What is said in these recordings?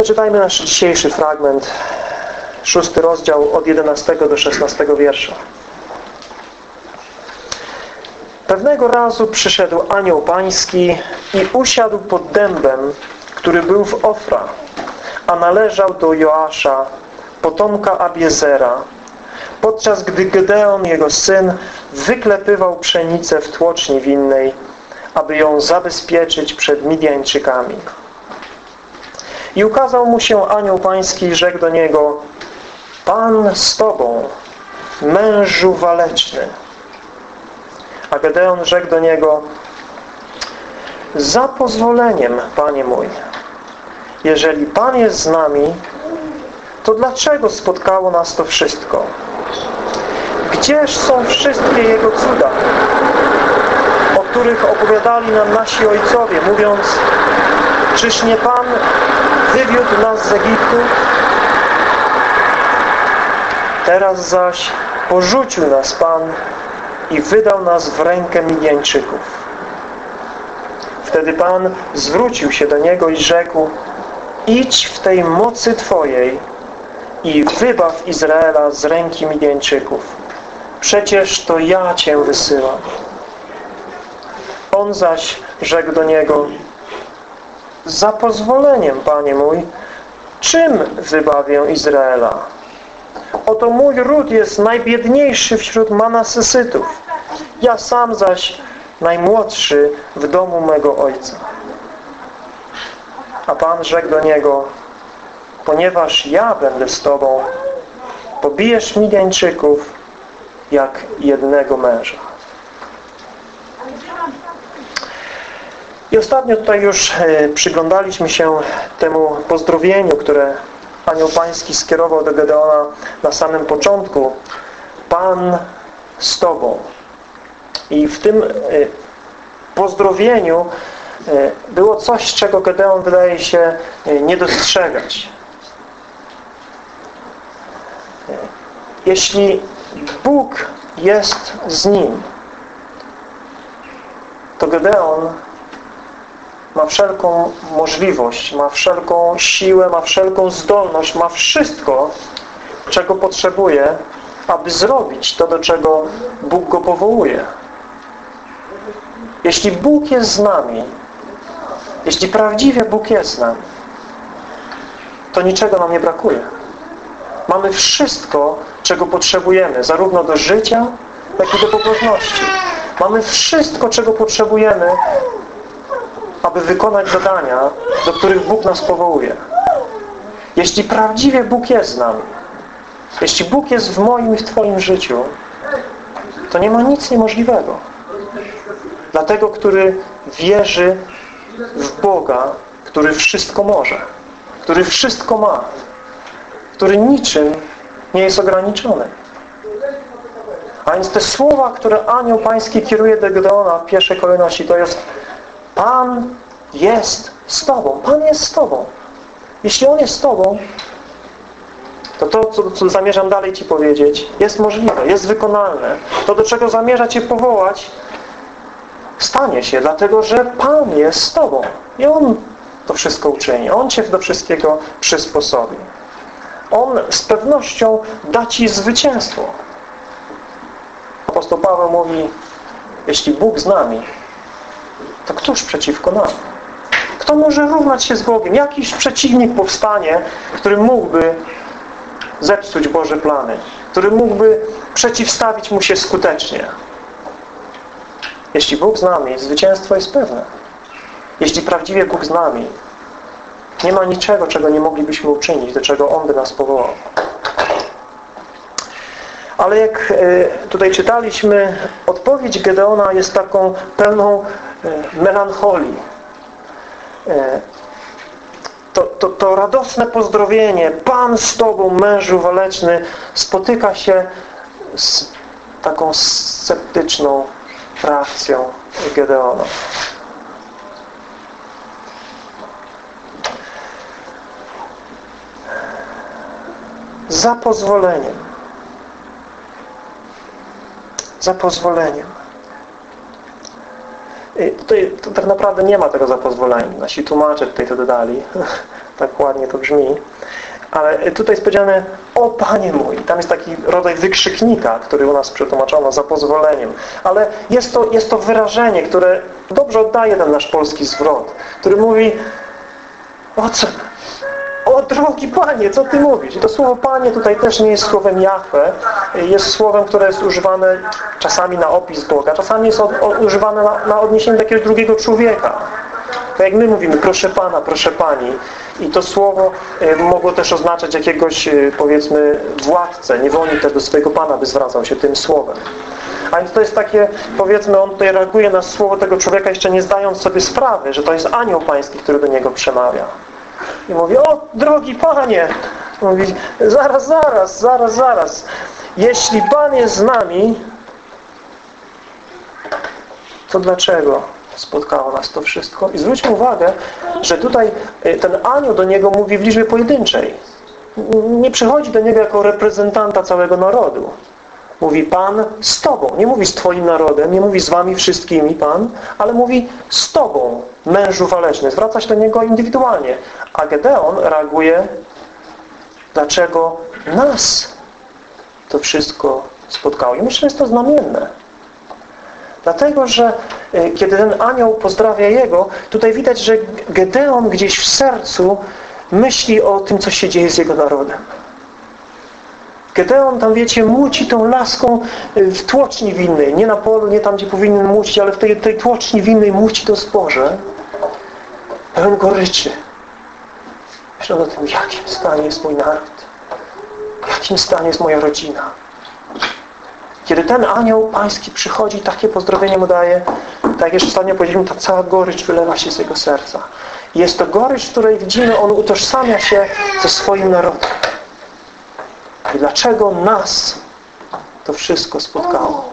Przeczytajmy nasz dzisiejszy fragment, szósty rozdział od 11 do 16 wiersza. Pewnego razu przyszedł anioł pański i usiadł pod dębem, który był w Ofra, a należał do Joasza, potomka Abiezera, podczas gdy Gedeon, jego syn, wyklepywał pszenicę w tłoczni winnej, aby ją zabezpieczyć przed Midianczykami. I ukazał mu się anioł pański i rzekł do niego Pan z tobą, mężu waleczny. A Gedeon rzekł do niego Za pozwoleniem, Panie mój, jeżeli Pan jest z nami, to dlaczego spotkało nas to wszystko? Gdzież są wszystkie Jego cuda, o których opowiadali nam nasi ojcowie, mówiąc Czyż nie Pan wywiódł nas z Egiptu? Teraz zaś porzucił nas Pan i wydał nas w rękę Midianczyków. Wtedy Pan zwrócił się do niego i rzekł Idź w tej mocy Twojej i wybaw Izraela z ręki Midianczyków. Przecież to ja Cię wysyłam. On zaś rzekł do niego Za pozwoleniem, Panie mój, czym wybawię Izraela? Oto mój ród jest najbiedniejszy wśród Manasesytów. Ja sam zaś najmłodszy w domu mego ojca. A Pan rzekł do niego, ponieważ ja będę z Tobą, pobijesz Midianczyków jak jednego męża. I ostatnio tutaj już e, przyglądaliśmy się temu pozdrowieniu, które Anioł Pański skierował do Gedeona na samym początku. Pan z Tobą. I w tym e, pozdrowieniu e, było coś, czego Gedeon wydaje się nie dostrzegać. Jeśli Bóg jest z nim, to Gedeon ma wszelką możliwość, ma wszelką siłę, ma wszelką zdolność, ma wszystko, czego potrzebuje, aby zrobić to, do czego Bóg go powołuje. Jeśli Bóg jest z nami, jeśli prawdziwie Bóg jest z nami, to niczego nam nie brakuje. Mamy wszystko, czego potrzebujemy, zarówno do życia, jak i do pobożności. Mamy wszystko, czego potrzebujemy, aby wykonać zadania, do których Bóg nas powołuje. Jeśli prawdziwie Bóg jest z nami, jeśli Bóg jest w moim i w Twoim życiu, to nie ma nic niemożliwego. Dlatego, który wierzy w Boga, który wszystko może, który wszystko ma, który niczym nie jest ograniczony. A więc te słowa, które anioł pański kieruje do Gedeona w pierwszej kolejności, to jest Pan jest z Tobą. Pan jest z Tobą. Jeśli On jest z Tobą, to to, co, co zamierzam dalej Ci powiedzieć, jest możliwe, jest wykonalne. To, do czego zamierza Cię powołać, stanie się, dlatego że Pan jest z Tobą. I On to wszystko uczyni. On Cię do wszystkiego przysposobi. On z pewnością da Ci zwycięstwo. Apostoł Paweł mówi, jeśli Bóg z nami, to któż przeciwko nam? Kto może równać się z Bogiem? Jakiś przeciwnik powstanie, który mógłby zepsuć Boże plany, który mógłby przeciwstawić Mu się skutecznie. Jeśli Bóg z nami, zwycięstwo jest pewne. Jeśli prawdziwie Bóg z nami, nie ma niczego, czego nie moglibyśmy uczynić, do czego On by nas powołał. Ale jak e, tutaj czytaliśmy, odpowiedź Gedeona jest taką pełną e, melancholii. E, to, to, to radosne pozdrowienie, Pan z Tobą, mężu waleczny, spotyka się z taką sceptyczną reakcją Gedeona. Za pozwoleniem za pozwoleniem. Tutaj to tak naprawdę nie ma tego za pozwoleniem. Nasi tłumacze tutaj to dodali. tak ładnie to brzmi. Ale tutaj jest powiedziane, o Panie mój. Tam jest taki rodzaj wykrzyknika, który u nas przetłumaczono za pozwoleniem. Ale jest to, jest to wyrażenie, które dobrze oddaje ten nasz polski zwrot, który mówi, o co, o drogi Panie, co Ty mówisz? I to słowo Panie tutaj też nie jest słowem Jahwe, jest słowem, które jest używane czasami na opis Boga, czasami jest od, o, używane na, na odniesienie do jakiegoś drugiego człowieka. Tak jak my mówimy, proszę Pana, proszę Pani. I to słowo y, mogło też oznaczać jakiegoś, y, powiedzmy, władcę, niewolnik też do swojego Pana by zwracał się tym słowem. A więc to jest takie, powiedzmy, on tutaj reaguje na słowo tego człowieka, jeszcze nie zdając sobie sprawy, że to jest anioł pański, który do niego przemawia. I mówi, o drogi Panie, mówi, zaraz, zaraz, zaraz, zaraz. Jeśli Pan jest z nami, to dlaczego spotkało nas to wszystko? I zwróćmy uwagę, że tutaj y, ten anioł do niego mówi w liczbie pojedynczej. Nie przychodzi do niego jako reprezentanta całego narodu. Mówi Pan z Tobą. Nie mówi z Twoim narodem, nie mówi z Wami wszystkimi Pan, ale mówi z Tobą, mężu waleczny. Zwraca się do niego indywidualnie. A Gedeon reaguje, dlaczego nas to wszystko spotkało. I myślę, że jest to znamienne. Dlatego, że y, kiedy ten anioł pozdrawia jego, tutaj widać, że Gedeon gdzieś w sercu myśli o tym, co się dzieje z jego narodem. Gedeon tam, wiecie, muci tą laską y, w tłoczni winnej. Nie na polu, nie tam, gdzie powinien mucić, ale w tej, tej tłoczni winnej muci to zboże. Pełen goryczy. Myślę o tym, w jakim stanie jest mój naród. W jakim stanie jest moja rodzina. Kiedy ten anioł pański przychodzi, takie pozdrowienie mu daje, tak jeszcze ostatnio powiedzieliśmy, ta cała gorycz wylewa się z jego serca. Jest to gorycz, której widzimy, on utożsamia się ze swoim narodem. Dlaczego nas to wszystko spotkało?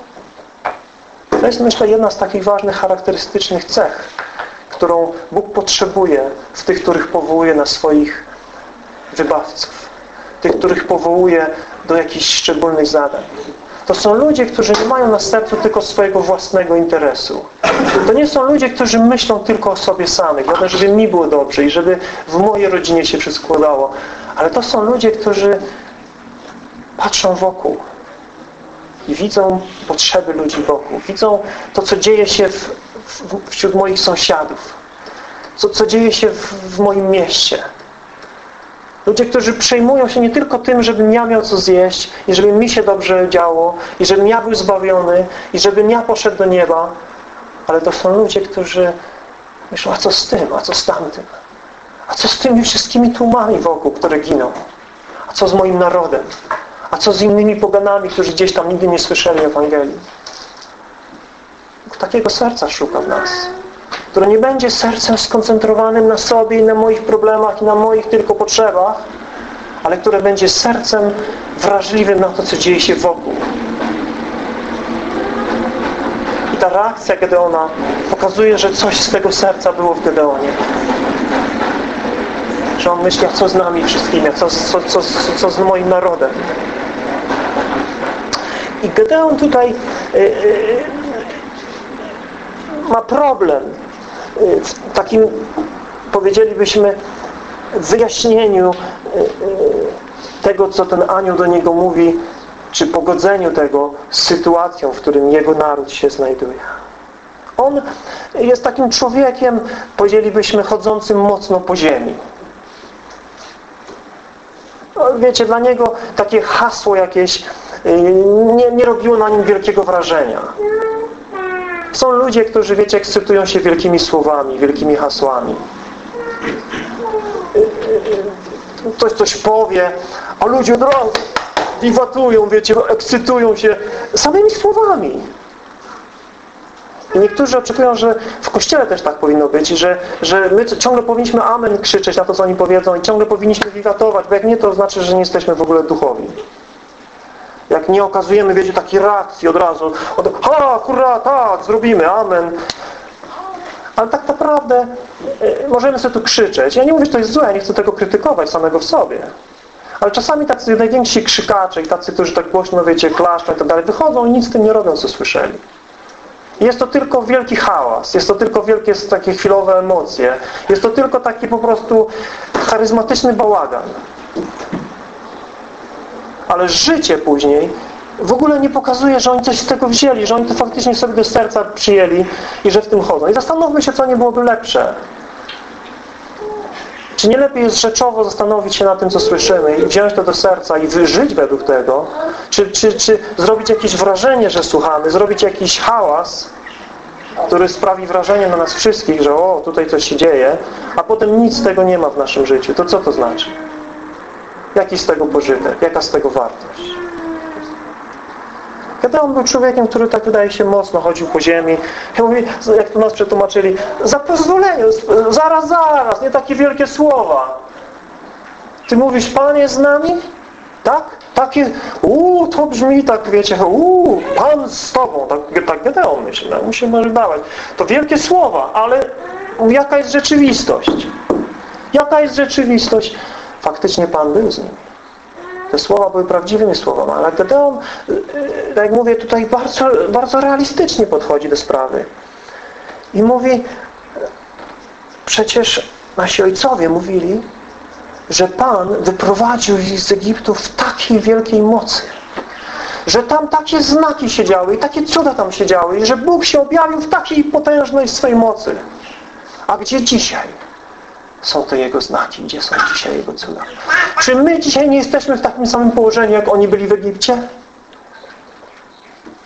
To jest myślę jedna z takich ważnych, charakterystycznych cech, którą Bóg potrzebuje w tych, których powołuje na swoich wybawców. Tych, których powołuje do jakichś szczególnych zadań. To są ludzie, którzy nie mają na sercu tylko swojego własnego interesu. To nie są ludzie, którzy myślą tylko o sobie samych, żeby mi było dobrze i żeby w mojej rodzinie się wszystko udało. Ale to są ludzie, którzy patrzą wokół i widzą potrzeby ludzi wokół. Widzą to, co dzieje się w, w, wśród moich sąsiadów. Co, co dzieje się w, w moim mieście. Ludzie, którzy przejmują się nie tylko tym, żebym ja miał co zjeść i żeby mi się dobrze działo i żebym ja był zbawiony i żebym ja poszedł do nieba, ale to są ludzie, którzy myślą, a co z tym, a co z tamtym? A co z tymi wszystkimi tłumami wokół, które giną? A co z moim narodem? A co z innymi poganami, którzy gdzieś tam nigdy nie słyszeli Ewangelii? Takiego serca szuka w nas. Które nie będzie sercem skoncentrowanym na sobie i na moich problemach i na moich tylko potrzebach, ale które będzie sercem wrażliwym na to, co dzieje się wokół. I ta reakcja Gedeona pokazuje, że coś z tego serca było w Gedeonie. Że on myśli, co z nami wszystkimi, co, co, co, co z moim narodem. Gedeon tutaj y, y, ma problem y, w takim, powiedzielibyśmy, wyjaśnieniu tego, co ten anioł do niego mówi, czy pogodzeniu tego z sytuacją, w którym jego naród się znajduje. On jest takim człowiekiem, powiedzielibyśmy, chodzącym mocno po ziemi. No, wiecie, dla niego takie hasło jakieś nie, nie robiło na nim wielkiego wrażenia. Są ludzie, którzy, wiecie, ekscytują się wielkimi słowami, wielkimi hasłami. Ktoś coś powie, a ludzie od razu wiwatują, wiecie, ekscytują się samymi słowami. I niektórzy oczekują, że w Kościele też tak powinno być że, że my ciągle powinniśmy amen krzyczeć na to, co oni powiedzą i ciągle powinniśmy wiwatować, bo jak nie, to znaczy, że nie jesteśmy w ogóle duchowi. Nie okazujemy, wiecie, takiej reakcji od razu, od, ha, kurwa, tak, zrobimy, amen. Ale tak naprawdę y, możemy sobie tu krzyczeć. Ja nie mówię, że to jest złe, nie chcę tego krytykować samego w sobie. Ale czasami tacy najwięksi krzykacze i tacy, którzy tak głośno, wiecie, klaszczą i tak dalej, wychodzą i nic z tym nie robią, co słyszeli. Jest to tylko wielki hałas, jest to tylko wielkie takie chwilowe emocje, jest to tylko taki po prostu charyzmatyczny bałagan. Ale życie później w ogóle nie pokazuje, że oni coś z tego wzięli, że oni to faktycznie sobie do serca przyjęli i że w tym chodzą. I zastanówmy się, co nie byłoby lepsze. Czy nie lepiej jest rzeczowo zastanowić się na tym, co słyszymy i wziąć to do serca i wyżyć według tego? Czy, czy, czy zrobić jakieś wrażenie, że słuchamy, zrobić jakiś hałas, który sprawi wrażenie na nas wszystkich, że o, tutaj coś się dzieje, a potem nic z tego nie ma w naszym życiu. To co to znaczy? Jaki z tego pożytek? Jaka z tego wartość? Kiedy on był człowiekiem, który tak wydaje się mocno chodził po ziemi. Ja mówię, jak to nas przetłumaczyli, za pozwolenie, zaraz, zaraz, nie takie wielkie słowa. Ty mówisz, Pan jest z nami? Tak? Takie, uuu, to brzmi tak, wiecie, uuu, Pan z Tobą. Tak, tak Gedeon myśli, no, mu może dawać. To wielkie słowa, ale jaka jest rzeczywistość? Jaka jest rzeczywistość? Faktycznie Pan był z nim. Te słowa były prawdziwymi słowami, ale Gedeon, tak jak mówię, tutaj bardzo, bardzo realistycznie podchodzi do sprawy. I mówi, przecież nasi ojcowie mówili, że Pan wyprowadził ich z Egiptu w takiej wielkiej mocy, że tam takie znaki się działy i takie cuda tam się działy i że Bóg się objawił w takiej potężnej swej mocy. A gdzie dzisiaj? Są te Jego znaki, gdzie są dzisiaj Jego cuda. Czy my dzisiaj nie jesteśmy w takim samym położeniu, jak oni byli w Egipcie?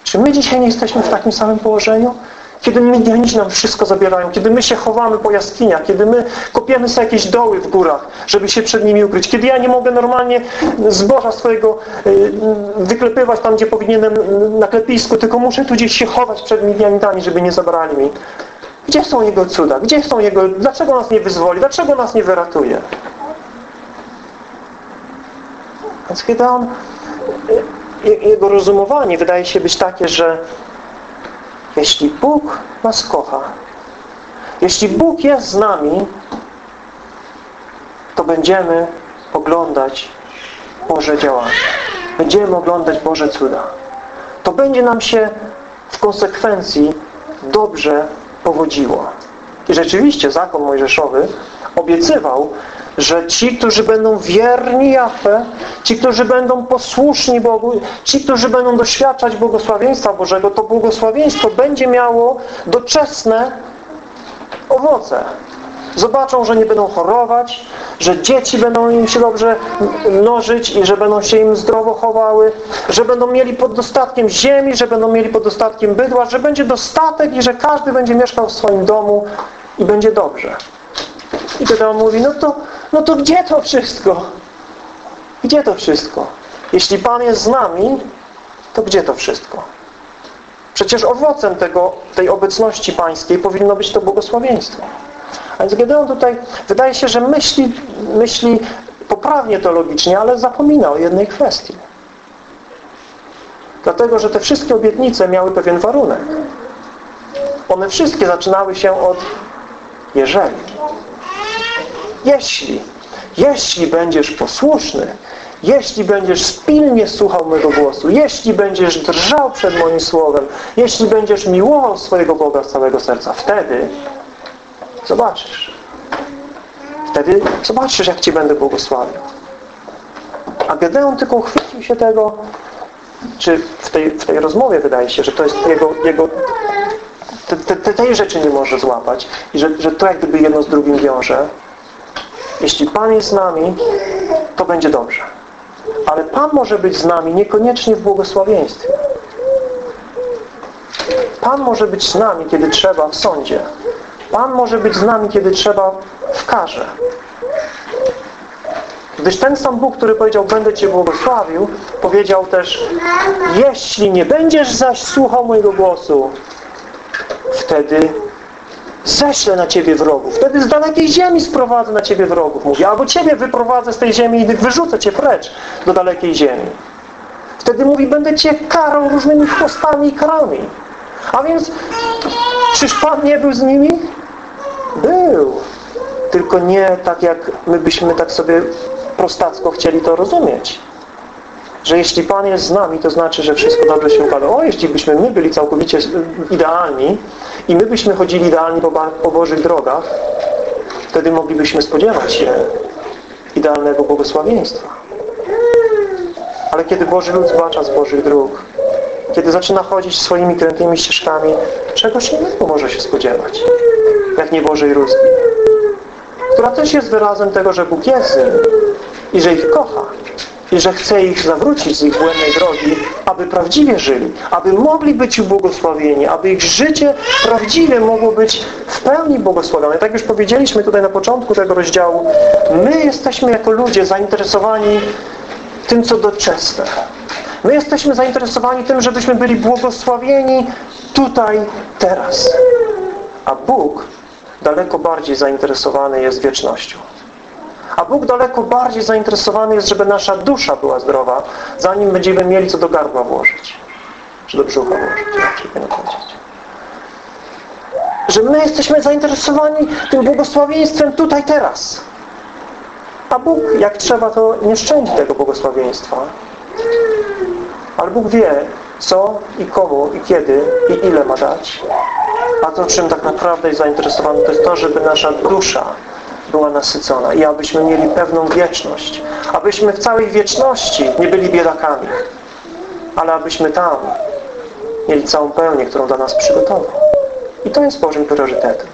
Czy my dzisiaj nie jesteśmy w takim samym położeniu? Kiedy Midianici nam wszystko zabierają, kiedy my się chowamy po jaskiniach, kiedy my kopiemy sobie jakieś doły w górach, żeby się przed nimi ukryć, kiedy ja nie mogę normalnie zboża swojego y, wyklepywać tam, gdzie powinienem na klepisku, tylko muszę tu gdzieś się chować przed Midianitami, żeby nie zabrali mi. Gdzie są Jego cuda? Gdzie są Jego... Dlaczego nas nie wyzwoli? Dlaczego nas nie wyratuje? Więc kiedy on... Jego rozumowanie wydaje się być takie, że jeśli Bóg nas kocha, jeśli Bóg jest z nami, to będziemy oglądać Boże działania. Będziemy oglądać Boże cuda. To będzie nam się w konsekwencji dobrze powodziło. I rzeczywiście zakon mojżeszowy obiecywał, że ci, którzy będą wierni Jahwe, ci, którzy będą posłuszni Bogu, ci, którzy będą doświadczać błogosławieństwa Bożego, to błogosławieństwo będzie miało doczesne owoce. Zobaczą, że nie będą chorować, że dzieci będą im się dobrze mnożyć i że będą się im zdrowo chowały, że będą mieli pod dostatkiem ziemi, że będą mieli pod dostatkiem bydła, że będzie dostatek i że każdy będzie mieszkał w swoim domu i będzie dobrze. I wtedy on mówi, no to, no to gdzie to wszystko? Gdzie to wszystko? Jeśli Pan jest z nami, to gdzie to wszystko? Przecież owocem tego, tej obecności pańskiej powinno być to błogosławieństwo. A więc Gedeon tutaj wydaje się, że myśli, myśli poprawnie teologicznie, ale zapomina o jednej kwestii. Dlatego, że te wszystkie obietnice miały pewien warunek. One wszystkie zaczynały się od jeżeli. Jeśli, jeśli będziesz posłuszny, jeśli będziesz pilnie słuchał mojego głosu, jeśli będziesz drżał przed moim słowem, jeśli będziesz miłował swojego Boga z całego serca, wtedy Zobaczysz. Wtedy zobaczysz, jak Ci będę błogosławił. A Gedeon tylko uchwycił się tego, czy w tej, w tej rozmowie wydaje się, że to jest jego, jego te, te, tej rzeczy nie może złapać i że, że to jak gdyby jedno z drugim wiąże. Jeśli Pan jest z nami, to będzie dobrze. Ale Pan może być z nami niekoniecznie w błogosławieństwie. Pan może być z nami, kiedy trzeba w sądzie. Pan może być z nami, kiedy trzeba w karze. Gdyż ten sam Bóg, który powiedział, będę Cię błogosławił, powiedział też, jeśli nie będziesz zaś słuchał mojego głosu, wtedy ześlę na Ciebie wrogów. Wtedy z dalekiej ziemi sprowadzę na Ciebie wrogów. Mówi, albo Ciebie wyprowadzę z tej ziemi i wyrzucę Cię precz do dalekiej ziemi. Wtedy mówi, będę Cię karał różnymi chłostami i karami. A więc, czyż Pan nie był z nimi? Był. Tylko nie tak jak my byśmy tak sobie prostacko chcieli to rozumieć. że jeśli Pan jest z nami, to znaczy, że wszystko dobrze się układa. O, jeśli byśmy my byli całkowicie idealni i my byśmy chodzili idealnie po, po Bożych drogach, wtedy moglibyśmy spodziewać się idealnego błogosławieństwa. Ale kiedy Boży lud zbacza z Bożych dróg, kiedy zaczyna chodzić swoimi krętymi ścieżkami, czegoś innego może się spodziewać, jak nie Bożej rózgi, która też jest wyrazem tego, że Bóg jest z nim i że ich kocha i że chce ich zawrócić z ich błędnej drogi, aby prawdziwie żyli, aby mogli być ubłogosławieni, aby ich życie prawdziwie mogło być w pełni błogosławione. Tak już powiedzieliśmy tutaj na początku tego rozdziału, my jesteśmy jako ludzie zainteresowani tym, co doczesne. My jesteśmy zainteresowani tym, żebyśmy byli błogosławieni tutaj, teraz. A Bóg daleko bardziej zainteresowany jest wiecznością. A Bóg daleko bardziej zainteresowany jest, żeby nasza dusza była zdrowa, zanim będziemy mieli co do gardła włożyć. Czy do brzucha włożyć. Że my jesteśmy zainteresowani tym błogosławieństwem tutaj, teraz. A Bóg, jak trzeba, to nie szczędzi tego błogosławieństwa. Ale Bóg wie, co i komu i kiedy i ile ma dać. A to, czym tak naprawdę jest zainteresowany, to jest to, żeby nasza dusza była nasycona i abyśmy mieli pewną wieczność. Abyśmy w całej wieczności nie byli biedakami, ale abyśmy tam mieli całą pełnię, którą dla nas przygotował. I to jest Bożym priorytetem.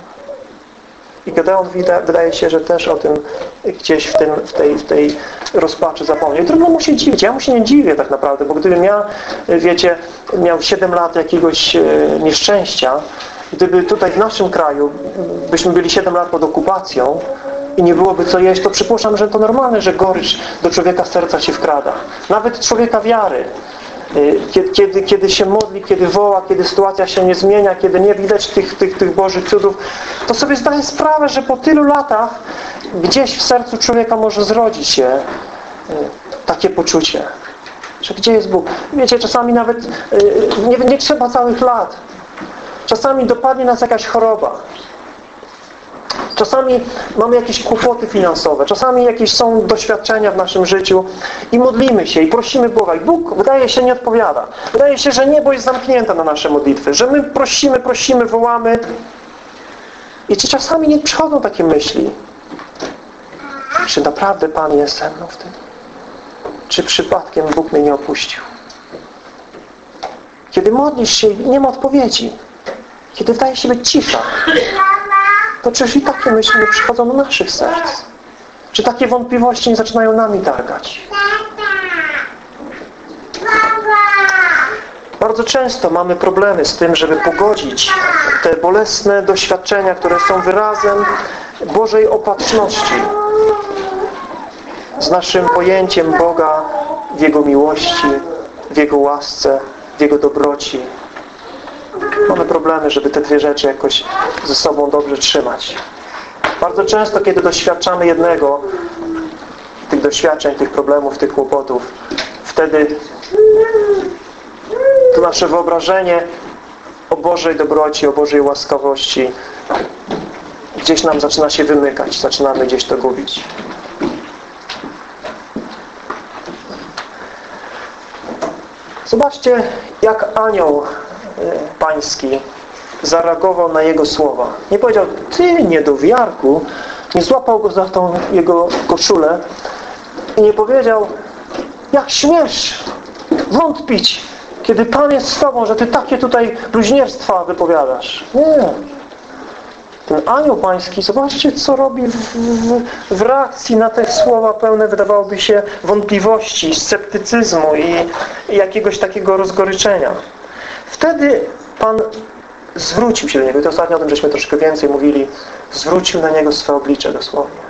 I Gedeon wydaje się, że też o tym gdzieś w, tym, w, tej, w tej rozpaczy zapomniał. Trudno mu się dziwić. Ja mu się nie dziwię tak naprawdę, bo gdybym ja, wiecie, miał 7 lat jakiegoś e, nieszczęścia, gdyby tutaj w naszym kraju byśmy byli 7 lat pod okupacją i nie byłoby co jeść, to przypuszczam, że to normalne, że gorycz do człowieka serca się wkrada. Nawet człowieka wiary. Kiedy, kiedy, kiedy się modli, kiedy woła, kiedy sytuacja się nie zmienia, kiedy nie widać tych, tych, tych Bożych cudów, to sobie zdaję sprawę, że po tylu latach gdzieś w sercu człowieka może zrodzić się takie poczucie, że gdzie jest Bóg. Wiecie, czasami nawet nie, nie trzeba całych lat. Czasami dopadnie nas jakaś choroba. Czasami mamy jakieś kłopoty finansowe, czasami jakieś są doświadczenia w naszym życiu i modlimy się i prosimy Boga. I Bóg wydaje się nie odpowiada. Wydaje się, że niebo jest zamknięte na nasze modlitwy, że my prosimy, prosimy, wołamy. I czy czasami nie przychodzą takie myśli? Czy naprawdę Pan jest ze mną w tym? Czy przypadkiem Bóg mnie nie opuścił? Kiedy modlisz się i nie ma odpowiedzi, kiedy wydaje się być cisza, to czyż i takie myśli nie przychodzą do naszych serc? Czy takie wątpliwości nie zaczynają nami targać? Bardzo często mamy problemy z tym, żeby pogodzić te bolesne doświadczenia, które są wyrazem Bożej opatrzności z naszym pojęciem Boga w Jego miłości, w Jego łasce, w Jego dobroci, Mamy problemy, żeby te dwie rzeczy jakoś ze sobą dobrze trzymać. Bardzo często, kiedy doświadczamy jednego, tych doświadczeń, tych problemów, tych kłopotów, wtedy to nasze wyobrażenie o Bożej dobroci, o Bożej łaskawości gdzieś nam zaczyna się wymykać, zaczynamy gdzieś to gubić. Zobaczcie, jak anioł pański zareagował na jego słowa. Nie powiedział, ty niedowiarku, nie złapał go za tą jego koszulę i nie powiedział, jak śmiesz wątpić, kiedy Pan jest z Tobą, że Ty takie tutaj bluźnierstwa wypowiadasz. Nie. Ten anioł pański, zobaczcie, co robi w, w, w, reakcji na te słowa pełne, wydawałoby się, wątpliwości, sceptycyzmu i, i jakiegoś takiego rozgoryczenia. Wtedy Pan zwrócił się do niego. I to ostatnio o tym żeśmy troszkę więcej mówili. Zwrócił na niego swoje oblicze dosłownie.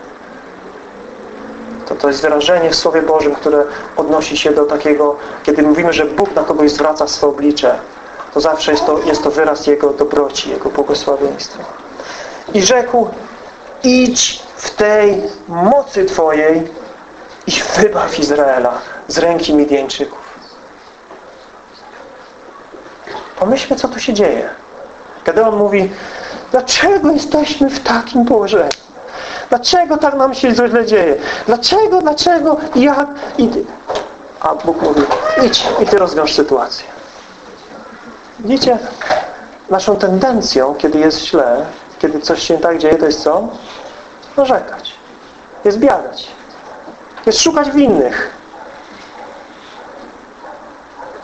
To, to jest wyrażenie w Słowie Bożym, które odnosi się do takiego, kiedy mówimy, że Bóg na kogoś zwraca swoje oblicze, to zawsze jest to, jest to wyraz Jego dobroci, Jego błogosławieństwa. I rzekł, idź w tej mocy Twojej i wybaw Izraela z ręki Midjańczyków. Pomyślmy, co tu się dzieje. Kiedy on mówi, dlaczego jesteśmy w takim położeniu? Dlaczego tak nam się źle dzieje? Dlaczego, dlaczego, jak? I A Bóg mówi, idź i Ty rozwiąż sytuację. Widzicie, naszą tendencją, kiedy jest źle, kiedy coś się tak dzieje, to jest co? Narzekać. Jest biadać. Jest szukać winnych.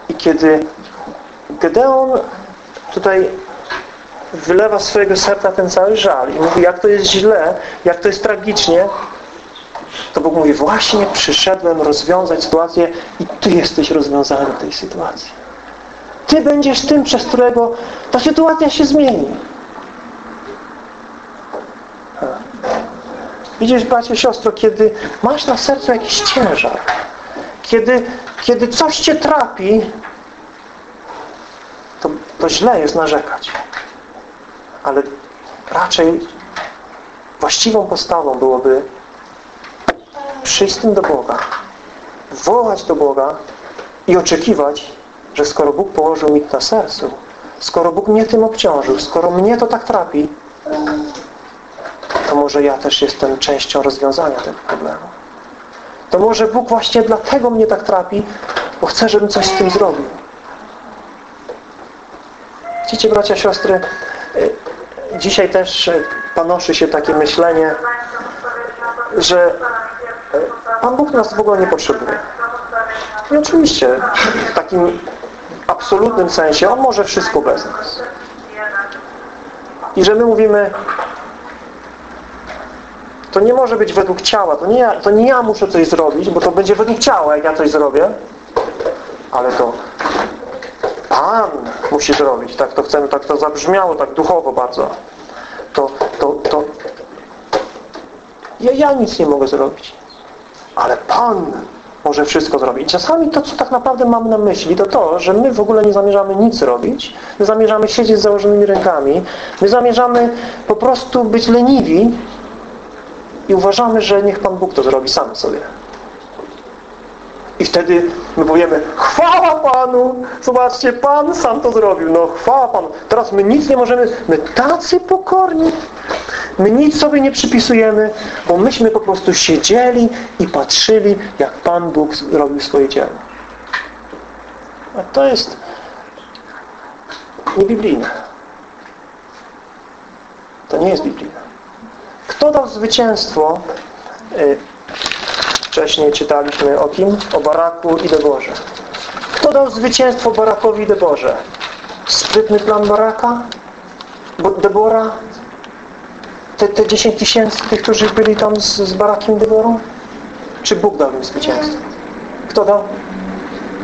I kiedy Gedeon tutaj wylewa swojego serca ten cały żal i mówi, jak to jest źle, jak to jest tragicznie, to Bóg mówi, właśnie przyszedłem rozwiązać sytuację i Ty jesteś rozwiązaniem tej sytuacji. Ty będziesz tym, przez którego ta sytuacja się zmieni. Widzisz, bracie, siostro, kiedy masz na sercu jakiś ciężar, kiedy, kiedy coś Cię trapi, to, źle jest narzekać. Ale raczej właściwą postawą byłoby przyjść z tym do Boga, wołać do Boga i oczekiwać, że skoro Bóg położył mi to na sercu, skoro Bóg mnie tym obciążył, skoro mnie to tak trapi, to może ja też jestem częścią rozwiązania tego problemu. To może Bóg właśnie dlatego mnie tak trapi, bo chce, żebym coś z tym zrobił. Widzicie, bracia, siostry, y, dzisiaj też y, panoszy się takie myślenie, że y, Pan Bóg nas w ogóle nie potrzebuje. I oczywiście w takim absolutnym sensie On może wszystko bez nas. I że my mówimy to nie może być według ciała. To nie, ja, to nie ja muszę coś zrobić, bo to będzie według ciała, jak ja coś zrobię. Ale to Pan musi zrobić. Tak to chcemy, tak to zabrzmiało, tak duchowo bardzo. To, to, to ja, ja nic nie mogę zrobić. Ale Pan może wszystko zrobić. Czasami to, co tak naprawdę mamy na myśli, to to, że my w ogóle nie zamierzamy nic robić. My zamierzamy siedzieć z założonymi rękami. My zamierzamy po prostu być leniwi i uważamy, że niech Pan Bóg to zrobi sam sobie. I wtedy my powiemy, chwała Panu! Zobaczcie, Pan sam to zrobił. No chwała Panu. Teraz my nic nie możemy, my tacy pokorni. My nic sobie nie przypisujemy, bo myśmy po prostu siedzieli i patrzyli, jak Pan Bóg robił swoje dzieło. A to jest niebiblijne. To nie jest biblijne. Kto dał zwycięstwo? Y, wcześniej czytaliśmy o kim? O Baraku i Deborze. Kto dał zwycięstwo Barakowi i Deborze? Sprytny plan Baraka? Debora? Te, te 10 tysięcy tych, którzy byli tam z, z Barakiem i Deborą? Czy Bóg dał im zwycięstwo? Kto dał?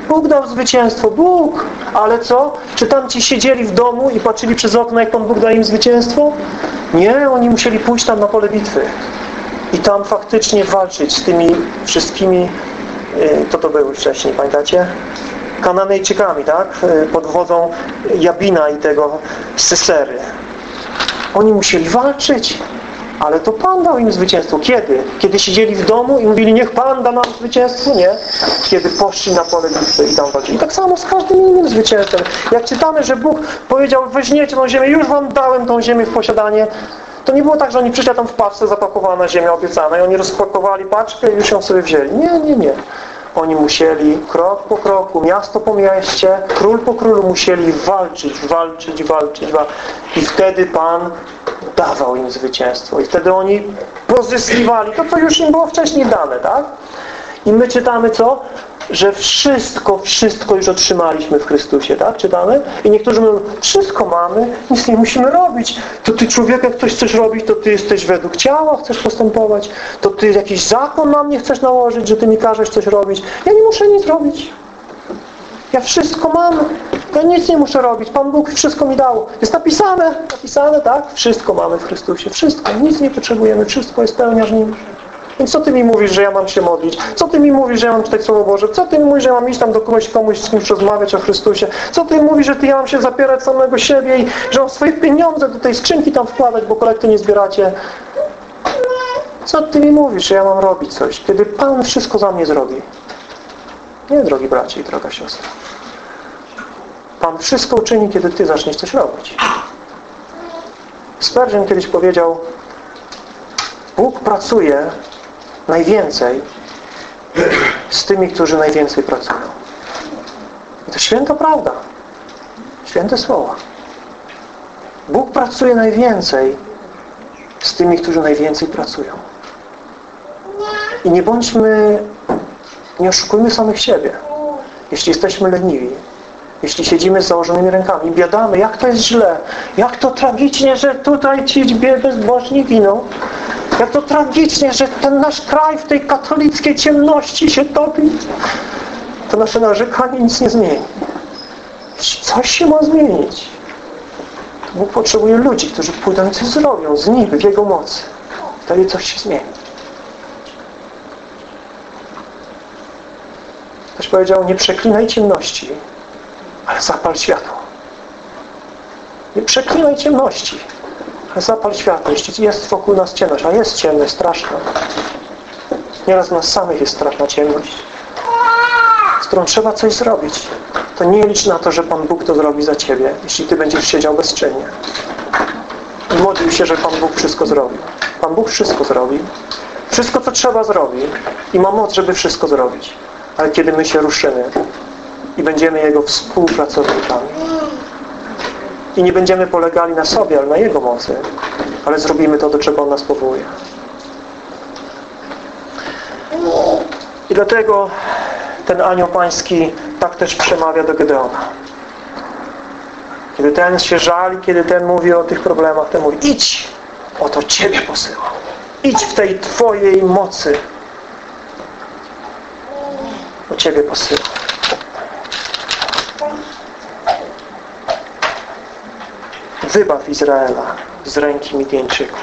Bóg dał zwycięstwo. Bóg! Ale co? Czy tam ci siedzieli w domu i patrzyli przez okno, jak Pan Bóg daje im zwycięstwo? Nie, oni musieli pójść tam na pole bitwy. I tam faktycznie walczyć z tymi wszystkimi, to to było wcześniej, pamiętacie? Kananejczykami, tak? Pod wodzą Jabina i tego Sysery. Oni musieli walczyć. Ale to Pan dał im zwycięstwo. Kiedy? Kiedy siedzieli w domu i mówili, niech Pan da nam zwycięstwo? Nie. Kiedy poszli na pole bitwy i tam walczyli. Tak samo z każdym innym zwycięstwem. Jak czytamy, że Bóg powiedział, weźmiecie tą ziemię, już wam dałem tą ziemię w posiadanie, to nie było tak, że oni przyszli tam w paczce zapakowana ziemia obiecana i oni rozpakowali paczkę i już ją sobie wzięli. Nie, nie, nie. Oni musieli krok po kroku, miasto po mieście, król po królu musieli walczyć, walczyć, walczyć, walczyć. I wtedy Pan dawał im zwycięstwo. I wtedy oni pozyskiwali to, co już im było wcześniej dane, tak? I my czytamy co? Że wszystko, wszystko już otrzymaliśmy w Chrystusie, tak? Czytamy? I niektórzy mówią, wszystko mamy, nic nie musimy robić. To ty człowiek, jak ktoś chcesz robić, to ty jesteś według ciała, chcesz postępować. To ty jakiś zakon na mnie chcesz nałożyć, że ty mi każesz coś robić. Ja nie muszę nic robić. Ja wszystko mam. Ja nic nie muszę robić. Pan Bóg wszystko mi dał. Jest napisane, napisane, tak? Wszystko mamy w Chrystusie. Wszystko. Nic nie potrzebujemy. Wszystko jest pełnia w Nim. Więc co Ty mi mówisz, że ja mam się modlić? Co Ty mi mówisz, że ja mam czytać Słowo Boże? Co Ty mi mówisz, że ja mam iść tam do kogoś, komuś z kimś rozmawiać o Chrystusie? Co Ty mi mówisz, że Ty ja mam się zapierać samego siebie i że mam swoje pieniądze do tej skrzynki tam wkładać, bo kolekty nie zbieracie? Co Ty mi mówisz, że ja mam robić coś, kiedy Pan wszystko za mnie zrobi? Nie, drogi bracie i droga siostra. Pan wszystko uczyni, kiedy Ty zaczniesz coś robić. Spurgeon kiedyś powiedział Bóg pracuje najwięcej, z tymi, którzy najwięcej pracują. I to święta prawda. Święte słowa. Bóg pracuje najwięcej z tymi, którzy najwięcej pracują. I nie bądźmy, nie oszukujmy samych siebie. Jeśli jesteśmy leniwi, jeśli siedzimy z założonymi rękami, biadamy, jak to jest źle, jak to tragicznie, że tutaj ci bezbożni giną, jak to tragicznie, że ten nasz kraj w tej katolickiej ciemności się topi, to nasze narzekanie nic nie zmieni. Coś się ma zmienić. Bóg potrzebuje ludzi, którzy pójdą i coś zrobią z niby, w Jego mocy. Wtedy coś się zmieni. Ktoś powiedział, nie przeklinaj ciemności, ale zapal światło. Nie przeklinaj ciemności, zapal światło. Jeśli jest wokół nas ciemność, a jest ciemność, straszna. Nieraz nas samych jest straszna ciemność, z którą trzeba coś zrobić. To nie licz na to, że Pan Bóg to zrobi za Ciebie, jeśli Ty będziesz siedział bezczynnie. I modlił się, że Pan Bóg wszystko zrobi. Pan Bóg wszystko zrobi. Wszystko, co trzeba zrobi. I ma moc, żeby wszystko zrobić. Ale kiedy my się ruszymy i będziemy Jego współpracownikami i nie będziemy polegali na sobie, ale na Jego mocy, ale zrobimy to, do czego On nas powołuje. I dlatego ten anioł pański tak też przemawia do Gedeona. Kiedy ten się żali, kiedy ten mówi o tych problemach, ten mówi idź, oto Ciebie posyłam. Idź w tej Twojej mocy. O Ciebie posyłam. Wybaw Izraela z ręki Midjańczyków.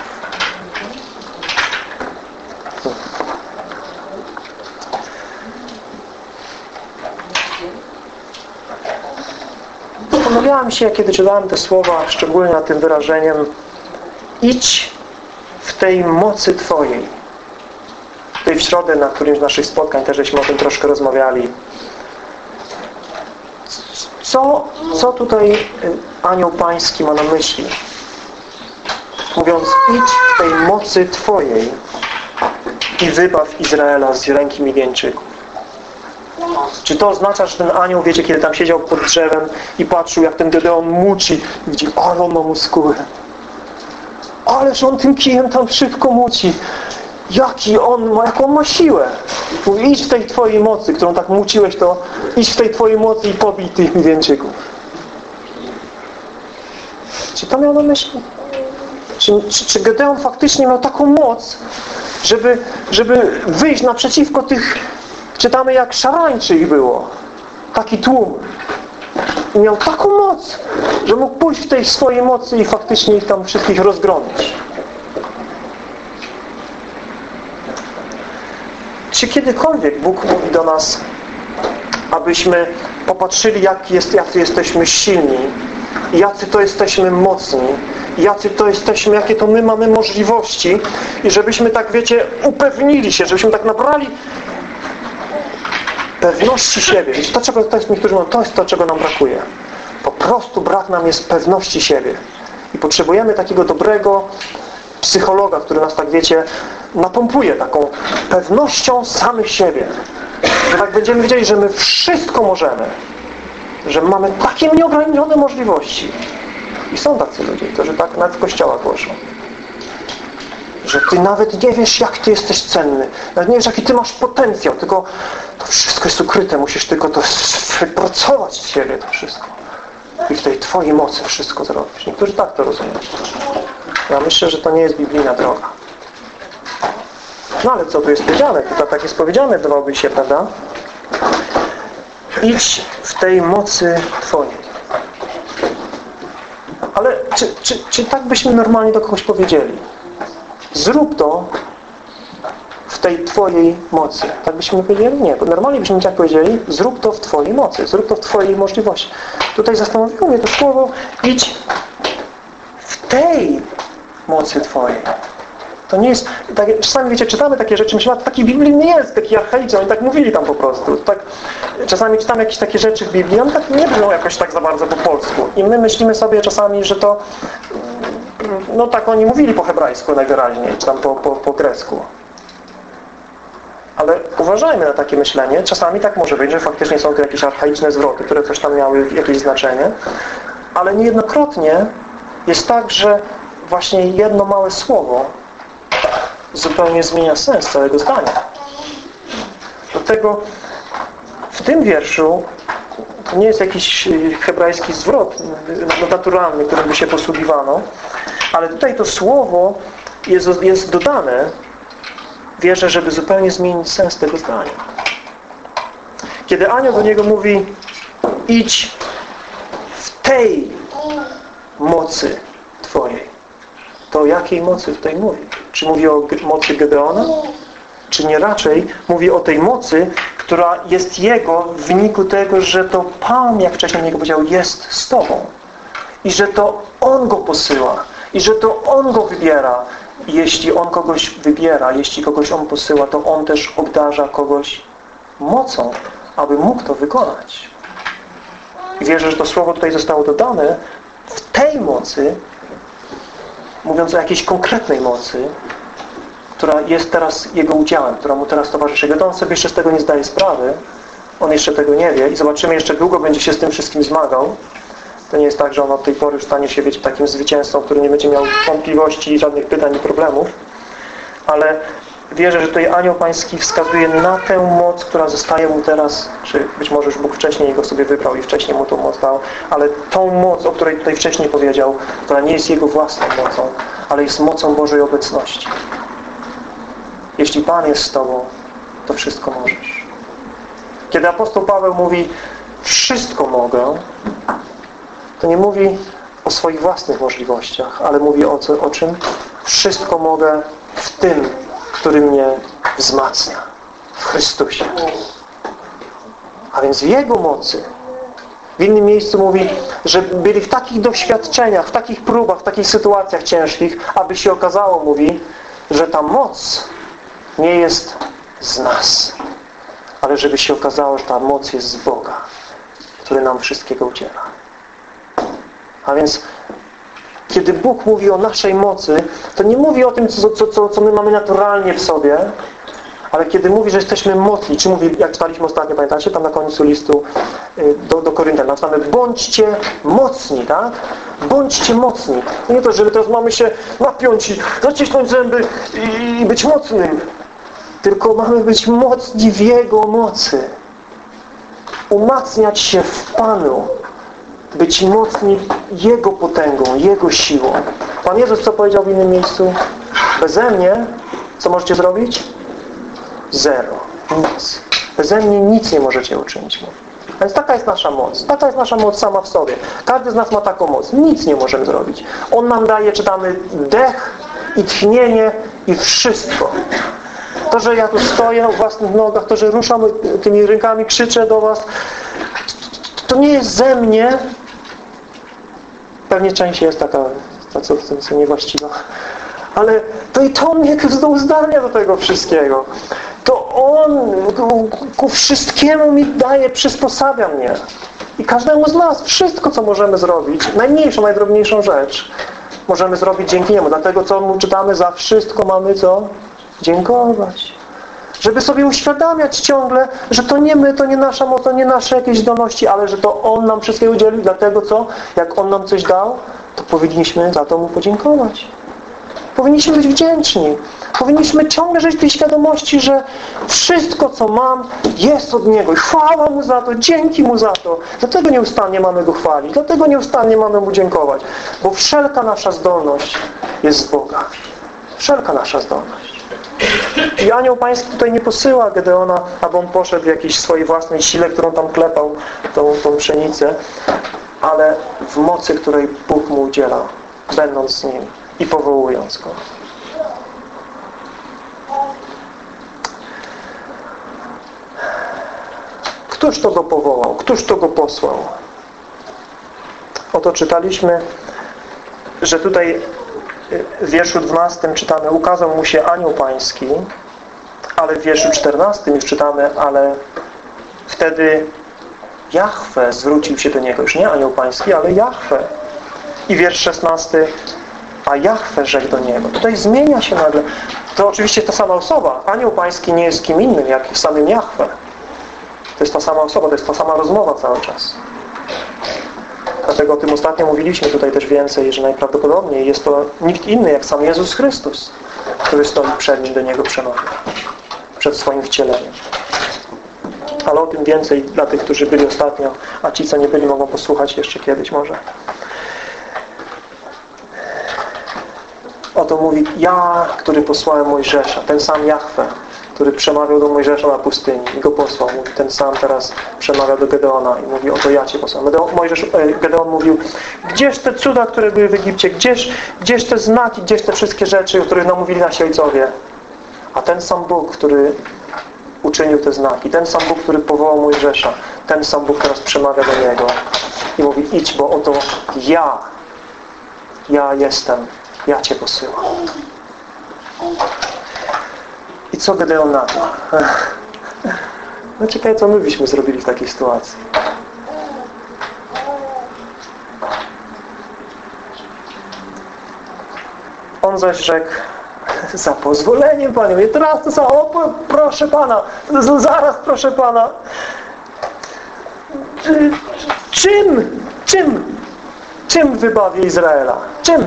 Zastanawiałem się, kiedy czytałem te słowa, szczególnie nad tym wyrażeniem idź w tej mocy Twojej. Tutaj w środę, na którymś z naszych spotkań też żeśmy o tym troszkę rozmawiali. Co, co tutaj y, anioł pański ma na myśli? Mówiąc, idź w tej mocy Twojej i wybaw Izraela z ręki Midjańczyków. Czy to oznacza, że ten anioł, wiecie, kiedy tam siedział pod drzewem i patrzył, jak ten Gedeon muci widzi, ale on ma. Ależ on tym kijem tam szybko muci. Jaki on ma, jaką ma siłę. Mówi, idź w tej Twojej mocy, którą tak muciłeś, to idź w tej Twojej mocy i pobij tych Midianczyków. Czy to miał na myśli? Czy, czy, czy Gedeon faktycznie miał taką moc, żeby, żeby wyjść naprzeciwko tych Czytamy jak szarańczy ich było. Taki tłum. I miał taką moc, że mógł pójść w tej swojej mocy i faktycznie ich tam wszystkich rozgromić. Czy kiedykolwiek Bóg mówi do nas, abyśmy popatrzyli, jak jest, jacy jesteśmy silni, jacy to jesteśmy mocni, jacy to jesteśmy, jakie to my mamy możliwości i żebyśmy tak, wiecie, upewnili się, żebyśmy tak nabrali pewności siebie. To, czego to jest, niektórzy mówią, to jest to, czego nam brakuje. Po prostu brak nam jest pewności siebie. I potrzebujemy takiego dobrego psychologa, który nas, tak wiecie, napompuje taką pewnością samych siebie. Że tak będziemy wiedzieli, że my wszystko możemy. Że mamy takie nieograniczone możliwości. I są tacy ludzie, którzy tak nawet w głoszą że Ty nawet nie wiesz, jak Ty jesteś cenny. Nawet nie wiesz, jaki Ty masz potencjał, tylko to wszystko jest ukryte. Musisz tylko to wypracować z siebie to wszystko. I w tej Twojej mocy wszystko zrobisz. Niektórzy tak to rozumieją. Ja myślę, że to nie jest biblijna droga. No ale co tu jest powiedziane? To tak jest powiedziane, dawałoby się, prawda? Idź w tej mocy Twojej. Ale czy, czy, czy tak byśmy normalnie do kogoś powiedzieli? Zrób to w tej Twojej mocy. Tak byśmy powiedzieli? Nie. Normalnie byśmy tak powiedzieli, zrób to w Twojej mocy, zrób to w Twojej możliwości. Tutaj zastanowiło mnie to słowo, idź w tej mocy Twojej. To nie jest, tak, czasami wiecie, czytamy takie rzeczy, myślimy, taki biblijny jest, taki archaiczny, oni tak mówili tam po prostu. Tak, czasami czytamy jakieś takie rzeczy w Biblii, one tak nie brzmią jakoś tak za bardzo po polsku. I my myślimy sobie czasami, że to no tak oni mówili po hebrajsku najwyraźniej, czy tam po, po, po grecku. Ale uważajmy na takie myślenie. Czasami tak może być, że faktycznie są to jakieś archaiczne zwroty, które coś tam miały jakieś znaczenie. Ale niejednokrotnie jest tak, że właśnie jedno małe słowo zupełnie zmienia sens całego zdania. Dlatego w tym wierszu to nie jest jakiś hebrajski zwrot naturalny, którym by się posługiwano, ale tutaj to słowo jest, jest dodane wierzę, żeby zupełnie zmienić sens tego zdania. Kiedy anioł do niego mówi idź w tej mocy Twojej, to o jakiej mocy tutaj mówi? Czy mówi o mocy Gedeona? Czy nie raczej mówi o tej mocy, która jest Jego w wyniku tego, że to Pan, jak wcześniej Niego powiedział, jest z Tobą. I że to On Go posyła. I że to On Go wybiera. I jeśli On kogoś wybiera, jeśli kogoś On posyła, to On też obdarza kogoś mocą, aby mógł to wykonać. I wierzę, że to słowo tutaj zostało dodane w tej mocy, mówiąc o jakiejś konkretnej mocy, która jest teraz jego udziałem, która mu teraz towarzyszy. Gdy on sobie jeszcze z tego nie zdaje sprawy, on jeszcze tego nie wie i zobaczymy, jeszcze długo będzie się z tym wszystkim zmagał. To nie jest tak, że on od tej pory stanie się wiecie, takim zwycięzcą, który nie będzie miał wątpliwości, żadnych pytań i problemów. Ale wierzę, że tutaj anioł pański wskazuje na tę moc, która zostaje mu teraz, czy być może już Bóg wcześniej go sobie wybrał i wcześniej mu tą moc dał, ale tą moc, o której tutaj wcześniej powiedział, która nie jest jego własną mocą, ale jest mocą Bożej obecności. Jeśli Pan jest z Tobą, to wszystko możesz. Kiedy apostoł Paweł mówi wszystko mogę, to nie mówi o swoich własnych możliwościach, ale mówi o, co, o czym? Wszystko mogę w tym, który mnie wzmacnia. W Chrystusie. A więc w Jego mocy. W innym miejscu mówi, że byli w takich doświadczeniach, w takich próbach, w takich sytuacjach ciężkich, aby się okazało, mówi, że ta moc nie jest z nas, ale żeby się okazało, że ta moc jest z Boga, który nam wszystkiego udziela. A więc kiedy Bóg mówi o naszej mocy, to nie mówi o tym, co, co, co, co my mamy naturalnie w sobie, ale kiedy mówi, że jesteśmy mocni, czy mówi, jak czytaliśmy ostatnio, pamiętacie, tam na końcu listu y, do, do Koryntian, bądźcie mocni, tak? Bądźcie mocni. Nie to, żeby teraz mamy się napiąć i zacisnąć zęby i, i być mocnym. Tylko mamy być mocni w Jego mocy. Umacniać się w Panu. Być mocni Jego potęgą, Jego siłą. Pan Jezus co powiedział w innym miejscu? Beze mnie co możecie zrobić? Zero. Nic. Beze mnie nic nie możecie uczynić. Więc taka jest nasza moc. Taka jest nasza moc sama w sobie. Każdy z nas ma taką moc. Nic nie możemy zrobić. On nam daje, czytamy, dech i tchnienie i wszystko. To, że ja tu stoję u własnych nogach, to, że ruszam tymi rękami, krzyczę do was, to nie jest ze mnie. Pewnie część jest taka, ta co, co niewłaściwa. Ale to i to mnie uzdalnia do tego wszystkiego. To On ku wszystkiemu mi daje, przysposabia mnie. I każdemu z nas wszystko, co możemy zrobić, najmniejszą, najdrobniejszą rzecz, możemy zrobić dzięki Niemu. Dlatego, co Mu czytamy, za wszystko mamy co? Dziękować. Żeby sobie uświadamiać ciągle, że to nie my, to nie nasza moc, to nie nasze jakieś zdolności, ale że to On nam wszystkiego udzielił. Dlatego co? Jak On nam coś dał, to powinniśmy za to Mu podziękować. Powinniśmy być wdzięczni. Powinniśmy ciągle żyć w tej świadomości, że wszystko, co mam, jest od Niego. I chwała Mu za to, dzięki Mu za to. Dlatego nieustannie mamy Go chwalić. Dlatego nieustannie mamy Mu dziękować. Bo wszelka nasza zdolność jest z Boga. Wszelka nasza zdolność. I anioł pański tutaj nie posyła Gedeona, aby on poszedł w jakiejś swojej własnej sile, którą tam klepał, tą, tą pszenicę, ale w mocy, której Bóg mu udziela, będąc z nim i powołując go. Któż to go powołał? Któż to go posłał? Oto czytaliśmy, że tutaj w wierszu 12 czytamy ukazał mu się anioł pański, ale w wierszu 14 już czytamy, ale wtedy Jahwe zwrócił się do niego. Już nie anioł pański, ale Jahwe. I wiersz 16 a Jahwe rzekł do niego. Tutaj zmienia się nagle. To oczywiście ta sama osoba. Anioł Pański nie jest kim innym, jak samym Jahwe. To jest ta sama osoba, to jest ta sama rozmowa cały czas. Dlatego o tym ostatnio mówiliśmy tutaj też więcej, że najprawdopodobniej jest to nikt inny jak sam Jezus Chrystus, który stoi przed nim, do Niego przemawia. Przed swoim wcieleniem. Ale o tym więcej dla tych, którzy byli ostatnio, a ci, co nie byli, mogą posłuchać jeszcze kiedyś może. Oto mówi, ja, który posłałem Mojżesza, ten sam Jahwe, który przemawiał do Mojżesza na pustyni i go posłał. Mówi, ten sam teraz przemawia do Gedeona i mówi, oto ja Cię posłałem. Mojżesz, e, Gedeon mówił, gdzież te cuda, które były w Egipcie, gdzież, gdzież te znaki, gdzież te wszystkie rzeczy, o których nam mówili nasi ojcowie. A ten sam Bóg, który uczynił te znaki, ten sam Bóg, który powołał Mojżesza, ten sam Bóg teraz przemawia do niego i mówi, idź, bo oto ja, ja jestem, ja Cię posyłam. I co Gedeon na to? No ciekawe, co my byśmy zrobili w takiej sytuacji. On zaś rzekł, za pozwoleniem Panie. I teraz to samo, o proszę Pana, zaraz proszę Pana. Czym, czym, czym wybawię Izraela? Czym?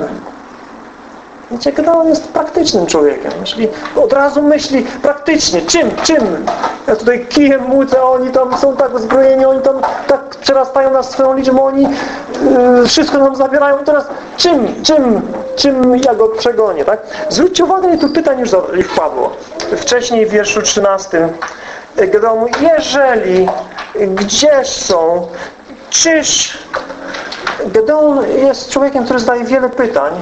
Wiecie, on jest praktycznym człowiekiem. Myśli, od razu myśli praktycznie. Czym? Czym? Ja tutaj kijem młócę, oni tam są tak uzbrojeni, oni tam tak przerastają nas swoją liczbą, oni yy, wszystko nam zabierają. Teraz czym? Czym? Czym ja go przegonię? Tak? Zwróćcie uwagę, tu pytań już, już padło. Wcześniej w wierszu 13 Gedeon mówi, jeżeli gdzieś są, czyż Gedeon jest człowiekiem, który zadaje wiele pytań,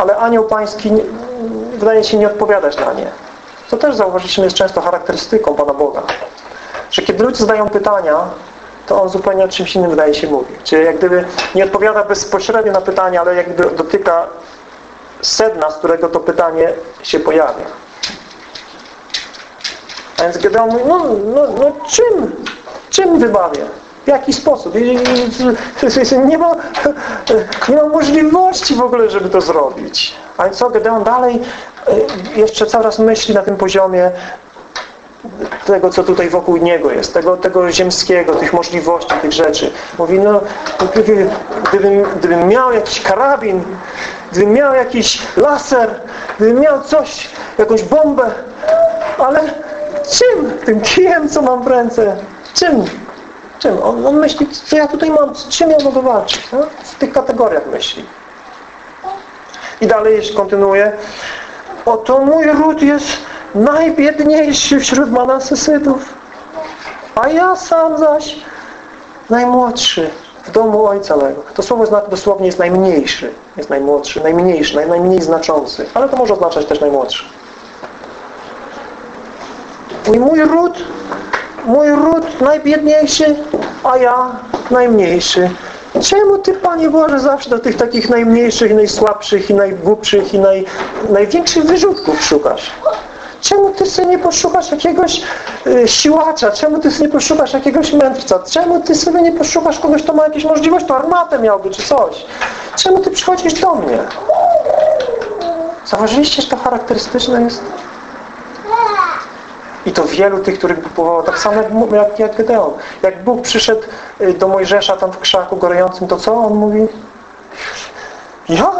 ale anioł pański wydaje się nie odpowiadać na nie. To też zauważyliśmy jest często charakterystyką Pana Boga. Że kiedy ludzie zadają pytania, to On zupełnie o czymś innym wydaje się mówić. Czyli jak gdyby nie odpowiada bezpośrednio na pytanie, ale jak gdyby dotyka sedna, z którego to pytanie się pojawia. A więc Gedeon mówi, no, no, no czym? Czym wybawię? W jaki sposób? Nie ma, nie ma możliwości w ogóle, żeby to zrobić. A co? Gedeon dalej e, jeszcze cały raz myśli na tym poziomie tego, co tutaj wokół niego jest, tego, tego ziemskiego, tych możliwości, tych rzeczy. Mówi, no, gdybym, gdybym miał jakiś karabin, gdybym miał jakiś laser, gdybym miał coś, jakąś bombę, ale czym? Tym kijem, co mam w ręce? Czym? Czym? On, on myśli, co ja tutaj mam, z czym ja mogę walczyć? No? W tych kategoriach myśli. I dalej jeszcze kontynuuje. Oto mój ród jest najbiedniejszy wśród Manasesytów, a ja sam zaś najmłodszy w domu ojca mego. To słowo dosłownie jest najmniejszy, jest najmłodszy, najmniejszy, naj, najmniej znaczący, ale to może oznaczać też najmłodszy. I mój ród mój ród najbiedniejszy, a ja najmniejszy. Czemu Ty, Panie Boże, zawsze do tych takich najmniejszych, najsłabszych i najgłupszych i naj, największych wyrzutków szukasz? Czemu Ty sobie nie poszukasz jakiegoś y, siłacza? Czemu Ty sobie nie poszukasz jakiegoś mędrca? Czemu Ty sobie nie poszukasz kogoś, kto ma jakieś możliwość, to armatę miałby czy coś? Czemu Ty przychodzisz do mnie? Zauważyliście, że to charakterystyczne jest? I to wielu tych, których Bóg powołał, tak samo jak, jak Gedeon. Jak Bóg przyszedł y, do Mojżesza tam w krzaku gorącym, to co on mówi? Ja?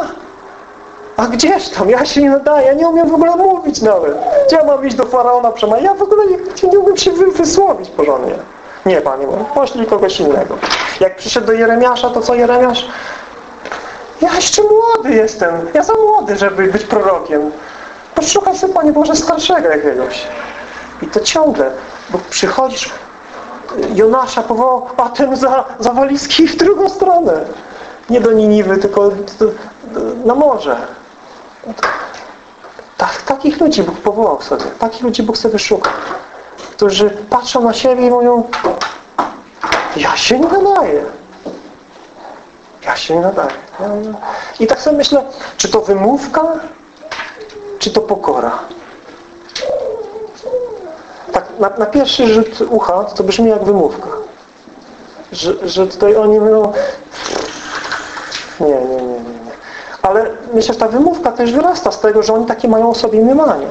A gdzież tam? Ja się nie nadaję, ja nie umiem w ogóle mówić nawet. Gdzie ja mam iść do Faraona przemawiać? Ja w ogóle nie, nie umiem się wysłowić porządnie. Nie, Panie, poślij kogoś innego. Jak przyszedł do Jeremiasza, to co Jeremiasz? Ja jeszcze młody jestem. Ja za młody, żeby być prorokiem. Poszukaj sobie, Panie Boże, starszego jakiegoś. I to ciągle, bo przychodzisz, Jonasza powołał, a ten za, za walizki w drugą stronę. Nie do Niniwy, tylko na morze. Tak, takich ludzi Bóg powołał sobie. Takich ludzi Bóg sobie szuka. Którzy patrzą na siebie i mówią ja się nie nadaję. Ja się nie nadaję. I tak sobie myślę, czy to wymówka, czy to pokora tak na, na, pierwszy rzut ucha to brzmi jak wymówka. Że, że tutaj oni mówią nie, nie, nie, nie. Ale myślę, że ta wymówka też wyrasta z tego, że oni takie mają o sobie mniemanie.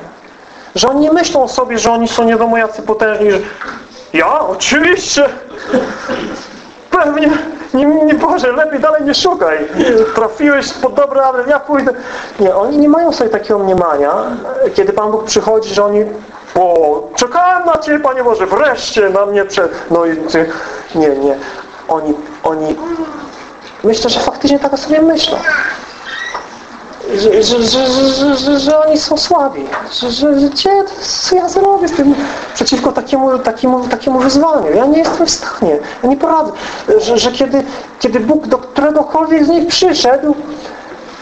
Że oni nie myślą o sobie, że oni są nie jacy potężni, że ja? Oczywiście! Pewnie, nie, nie Boże, lepiej dalej nie szukaj. Trafiłeś pod dobre ale ja pójdę. Nie, oni nie mają sobie takiego mniemania, kiedy Pan Bóg przychodzi, że oni o, czekałem na Ciebie, Panie Boże, wreszcie na mnie przed... No i Ty... Nie, nie. Oni, oni... Myślę, że faktycznie tak o sobie myślą że, że, że, że, że, oni są słabi. Że, że, że gdzie, co ja zrobię z tym przeciwko takiemu, takiemu, takiemu wyzwaniu? Ja nie jestem w stanie. Ja nie poradzę. Że, że kiedy, kiedy Bóg do któregokolwiek z nich przyszedł,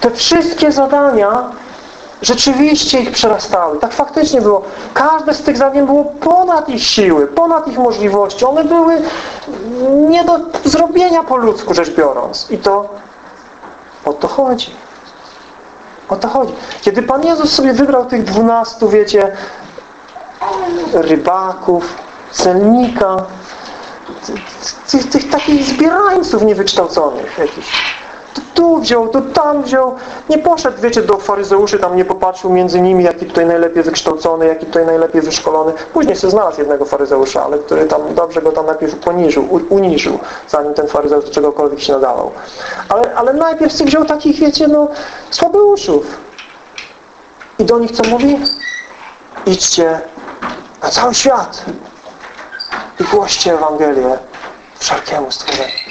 te wszystkie zadania rzeczywiście ich przerastały. Tak faktycznie było. Każde z tych zadań było ponad ich siły, ponad ich możliwości. One były nie do zrobienia po ludzku rzecz biorąc. I to o to chodzi. O to chodzi. Kiedy Pan Jezus sobie wybrał tych dwunastu, wiecie, rybaków, celnika, tych, tych takich zbierańców niewykształconych jakichś. Tu wziął, to tam wziął. Nie poszedł, wiecie, do faryzeuszy, tam nie popatrzył między nimi, jaki tutaj najlepiej wykształcony, jaki tutaj najlepiej wyszkolony. Później się znalazł jednego faryzeusza, ale który tam dobrze go tam najpierw poniżył, uniżył, zanim ten faryzeusz do czegokolwiek się nadawał. Ale, ale najpierw sobie wziął takich, wiecie, no, słabeuszów. I do nich co mówi? Idźcie na cały świat i głoście Ewangelię wszelkiemu stworzeniu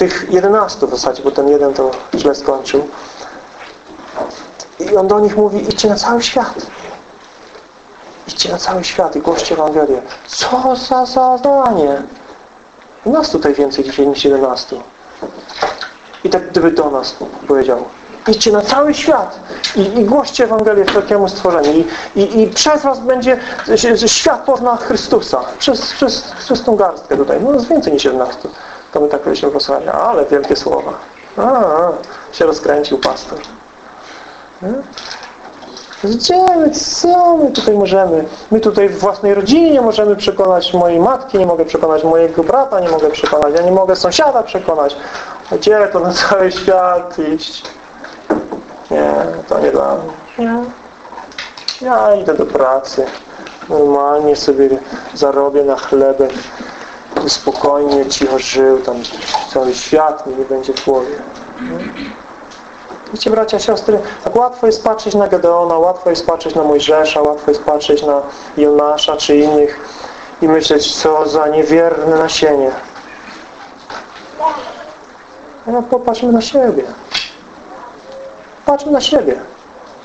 tych jedenastu w zasadzie, bo ten jeden to źle skończył. I on do nich mówi, idźcie na cały świat. Idźcie na cały świat i głoście Ewangelię. Co za zadanie? Nas tutaj więcej dzisiaj niż jedenastu. I tak gdyby do nas powiedział. Idźcie na cały świat i, i głoście Ewangelię wszelkiemu stworzeniu. I, i, I przez was będzie świat pozna Chrystusa. Przez, przez, przez tą garstkę tutaj. No jest więcej niż jedenastu. To my tak powiedzieliśmy posłania, ale wielkie słowa. A, a, się rozkręcił pastor. Gdzie my, co my tutaj możemy? My tutaj w własnej rodzinie nie możemy przekonać mojej matki, nie mogę przekonać mojego brata, nie mogę przekonać, ja nie mogę sąsiada przekonać. Gdzie to na cały świat iść? Nie, to nie dla mnie. Nie. Ja idę do pracy. Normalnie sobie zarobię na chlebek spokojnie, cicho żył, tam cały świat nie będzie w głowie. Wiecie, bracia, siostry, tak łatwo jest patrzeć na Gedeona, łatwo jest patrzeć na Mojżesza, łatwo jest patrzeć na Jonasza czy innych i myśleć, co za niewierne nasienie. No popatrzmy na siebie. Patrzmy na siebie.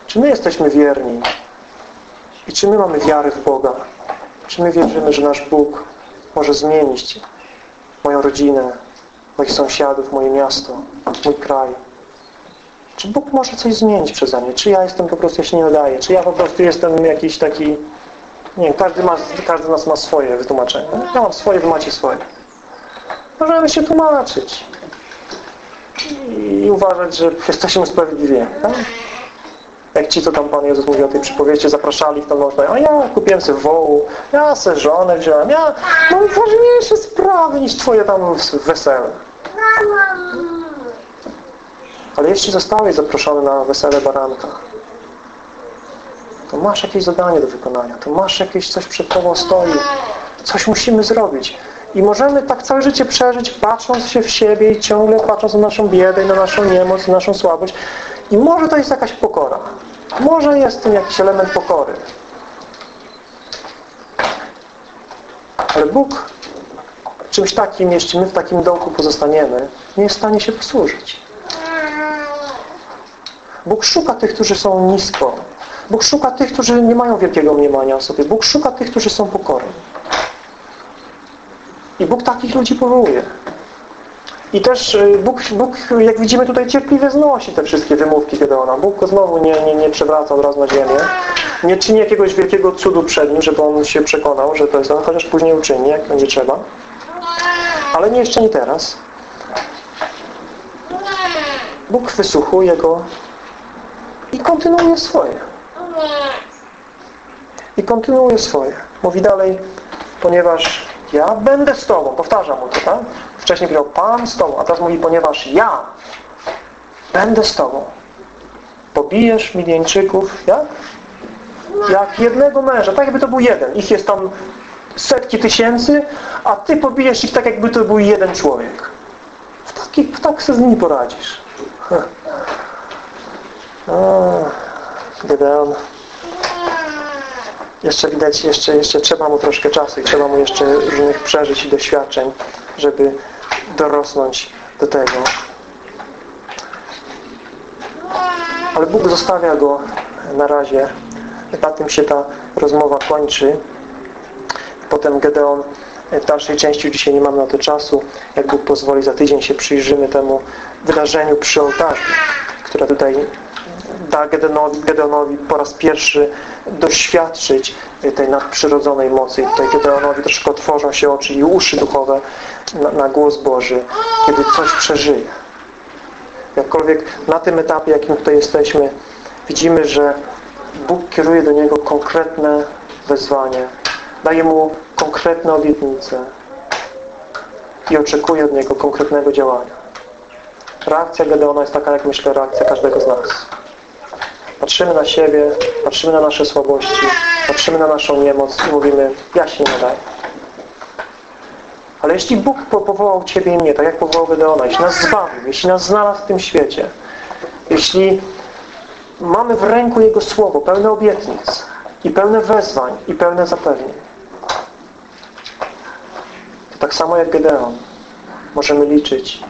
Czy my jesteśmy wierni? I czy my mamy wiarę w Boga? Czy my wierzymy, że nasz Bóg może zmienić moją rodzinę, moich sąsiadów, moje miasto, mój kraj. Czy Bóg może coś zmienić przeze mnie? Czy ja jestem po prostu, ja się nie nadaję? Czy ja po prostu jestem jakiś taki... Nie wiem, każdy, ma, każdy z nas ma swoje wytłumaczenie. Ja mam swoje, wy macie swoje. Możemy się tłumaczyć. I uważać, że jesteśmy usprawiedliwieni. Tak? Jak ci, co tam Pan Jezus mówi o tej przypowieści, zapraszali ich tam można, a ja kupiłem sobie wołu, ja sobie żonę wziąłem, ja mam ważniejsze sprawy niż twoje tam wesele. Ale jeśli zostałeś zaproszony na wesele baranka, to masz jakieś zadanie do wykonania, to masz jakieś coś przed Tobą stoi, coś musimy zrobić. I możemy tak całe życie przeżyć, patrząc się w siebie i ciągle patrząc na naszą biedę, na naszą niemoc, na naszą słabość. I może to jest jakaś pokora. Może jest w tym jakiś element pokory. Ale Bóg czymś takim, jeśli my w takim dołku pozostaniemy, nie jest w stanie się posłużyć. Bóg szuka tych, którzy są nisko. Bóg szuka tych, którzy nie mają wielkiego mniemania o sobie. Bóg szuka tych, którzy są pokorni. I Bóg takich ludzi powołuje. I też y, Bóg, Bóg, jak widzimy tutaj, cierpliwie znosi te wszystkie wymówki Gedeona. Bóg go znowu nie, nie, nie przewraca od razu na ziemię. Nie czyni jakiegoś wielkiego cudu przed nim, żeby on się przekonał, że to jest on, chociaż później uczyni, jak będzie trzeba. Ale nie jeszcze nie teraz. Bóg wysłuchuje go i kontynuuje swoje. I kontynuuje swoje. Mówi dalej, ponieważ ja będę z Tobą. Powtarzam mu to, tak? Wcześniej powiedział Pan z Tobą, a teraz mówi, ponieważ ja będę z Tobą. Pobijesz Midianczyków, jak? Jak jednego męża, tak jakby to był jeden. Ich jest tam setki tysięcy, a Ty pobijesz ich tak jakby to był jeden człowiek. W taki, w tak sobie z nimi poradzisz. Gedeon. Jeszcze widać, jeszcze, jeszcze trzeba mu troszkę czasu i trzeba mu jeszcze różnych przeżyć i doświadczeń, żeby dorosnąć do tego. Ale Bóg zostawia go na razie. Na tym się ta rozmowa kończy. Potem Gedeon w dalszej części, dzisiaj nie mam na to czasu, jak Bóg pozwoli, za tydzień się przyjrzymy temu wydarzeniu przy ołtarzu, które tutaj da Gedeonowi, Gedeonowi po raz pierwszy doświadczyć tej nadprzyrodzonej mocy. I tutaj Gedeonowi troszkę otworzą się oczy i uszy duchowe na, na głos Boży, kiedy coś przeżyje. Jakkolwiek na tym etapie, jakim tutaj jesteśmy, widzimy, że Bóg kieruje do niego konkretne wezwanie, daje mu konkretne obietnice i oczekuje od niego konkretnego działania. Reakcja Gedeona jest taka, jak myślę, reakcja każdego z nas. Patrzymy na siebie, patrzymy na nasze słabości, patrzymy na naszą niemoc i mówimy, ja się nie. Ale jeśli Bóg powołał Ciebie i mnie, tak jak powołał Gedeona, jeśli nas zbawił, jeśli nas znalazł w tym świecie, jeśli mamy w ręku Jego Słowo pełne obietnic i pełne wezwań i pełne zapewnień, to tak samo jak Gedeon możemy liczyć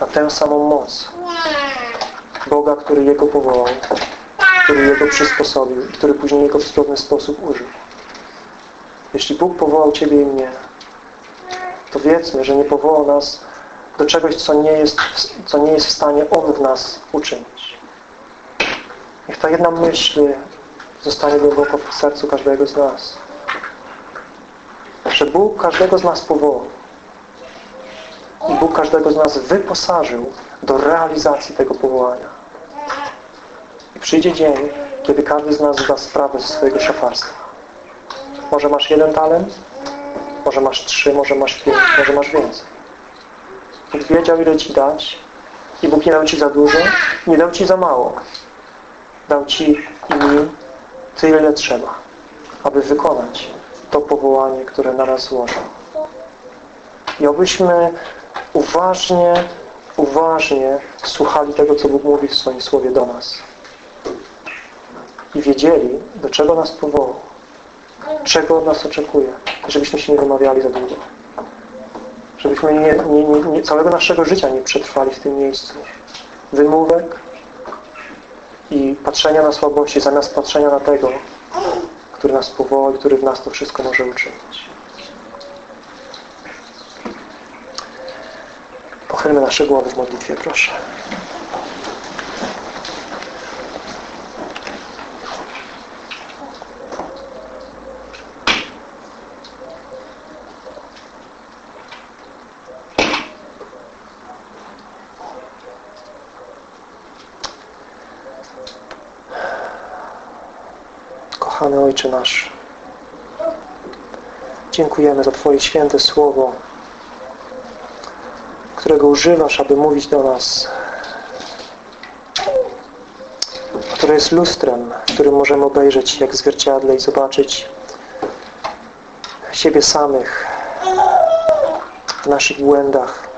na tę samą moc Boga, który Jego powołał, który Jego przysposobił i który później Jego w cudowny sposób użył. Jeśli Bóg powołał Ciebie i mnie, to wiedzmy, że nie powołał nas do czegoś, co nie jest, co nie jest w stanie On w nas uczynić. Niech ta jedna myśl zostanie głęboko w sercu każdego z nas. Że Bóg każdego z nas powołał. I Bóg każdego z nas wyposażył do realizacji tego powołania. Przyjdzie dzień, kiedy każdy z nas zda sprawę ze swojego szafarstwa. Może masz jeden talent, może masz trzy, może masz pięć, może masz więcej. Bóg wiedział, ile Ci dać i Bóg nie dał Ci za dużo, nie dał Ci za mało. Dał Ci i tyle, ile trzeba, aby wykonać to powołanie, które na nas złożył. I obyśmy uważnie, uważnie słuchali tego, co Bóg mówi w swoim Słowie do nas. Wiedzieli, do czego nas powołał, czego od nas oczekuje, żebyśmy się nie wymawiali za długo. Żebyśmy nie, nie, nie, nie, całego naszego życia nie przetrwali w tym miejscu. Wymówek i patrzenia na słabości zamiast patrzenia na tego, który nas powołał i który w nas to wszystko może uczynić. Pochylmy nasze głowy w modlitwie, proszę. Kochany Ojcze nasz, dziękujemy za Twoje święte Słowo, którego używasz, aby mówić do nas, które jest lustrem, w którym możemy obejrzeć jak zwierciadle i zobaczyć siebie samych w naszych błędach,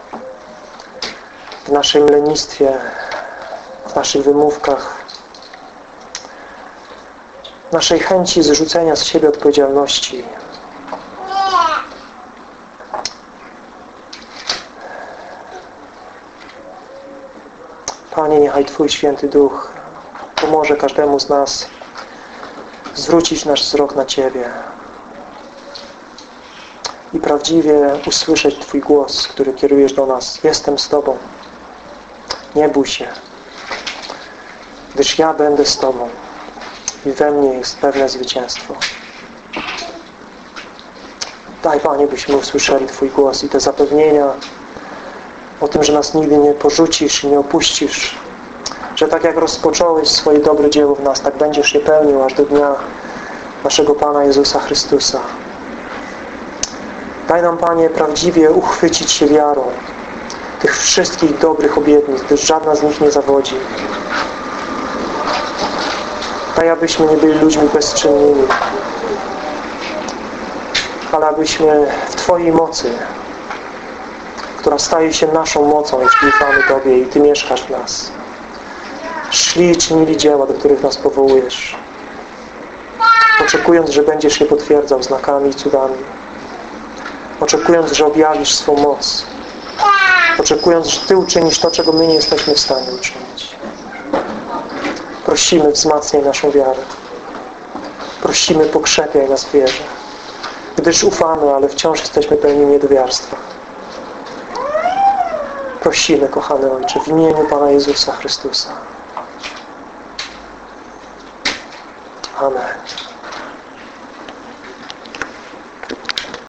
w naszym lenistwie, w naszych wymówkach, naszej chęci zrzucenia z siebie odpowiedzialności Panie, niechaj Twój Święty Duch pomoże każdemu z nas zwrócić nasz wzrok na Ciebie i prawdziwie usłyszeć Twój głos, który kierujesz do nas. Jestem z Tobą. Nie bój się, gdyż ja będę z Tobą i we mnie jest pewne zwycięstwo. Daj, Panie, byśmy usłyszeli Twój głos i te zapewnienia o tym, że nas nigdy nie porzucisz i nie opuścisz, że tak jak rozpocząłeś swoje dobre dzieło w nas, tak będziesz je pełnił aż do dnia naszego Pana Jezusa Chrystusa. Daj nam, Panie, prawdziwie uchwycić się wiarą tych wszystkich dobrych obietnic, gdyż żadna z nich nie zawodzi. Daj, abyśmy nie byli ludźmi bezczynnymi, ale abyśmy w Twojej mocy, która staje się naszą mocą, jeśli ufamy Tobie i Ty mieszkasz w nas, szli i czynili dzieła, do których nas powołujesz, oczekując, że będziesz je potwierdzał znakami i cudami, oczekując, że objawisz swą moc, oczekując, że Ty uczynisz to, czego my nie jesteśmy w stanie uczynić. Prosimy, wzmacniaj naszą wiarę. Prosimy, pokrzepiaj nas w wierze. Gdyż ufamy, ale wciąż jesteśmy pełni niedowiarstwa. Prosimy, kochany Ojcze, w imieniu Pana Jezusa Chrystusa. Amen.